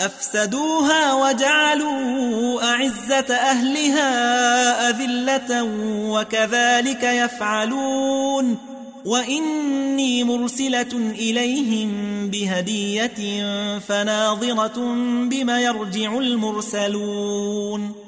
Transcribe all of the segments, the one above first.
أفسدوها وجعلوا أعزة أهلها أذلة وكذلك يفعلون وإني مرسلة إليهم بهدية فناظرة بما يرجع المرسلون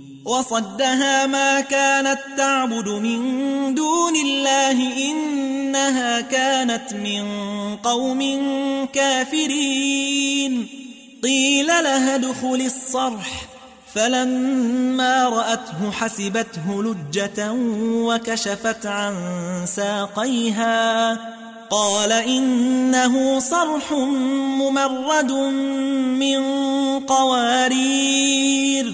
وصدها ما كانت تعبد من دون الله إنها كانت من قوم كافرين. قيل لها ادخل الصرح. فلما رأته حسبته لجة وكشفت عن ساقيها. قال إنه صرح ممرد من قوارير.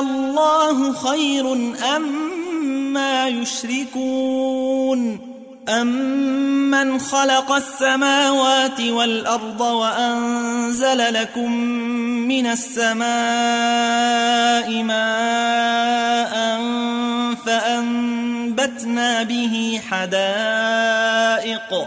الله خير أم ما يشركون أمن خلق السماوات والأرض وأنزل لكم من السماء ماء فأنبتنا به حدائق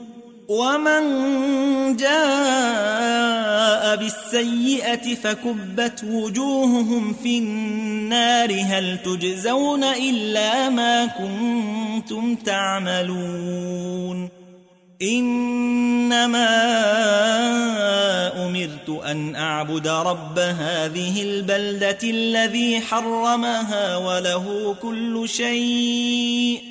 ومن جاء بالسيئة فكبت وجوههم في النار هل تجزون إلا ما كنتم تعملون إنما أمرت أن أعبد رب هذه البلدة الذي حرمها وله كل شيء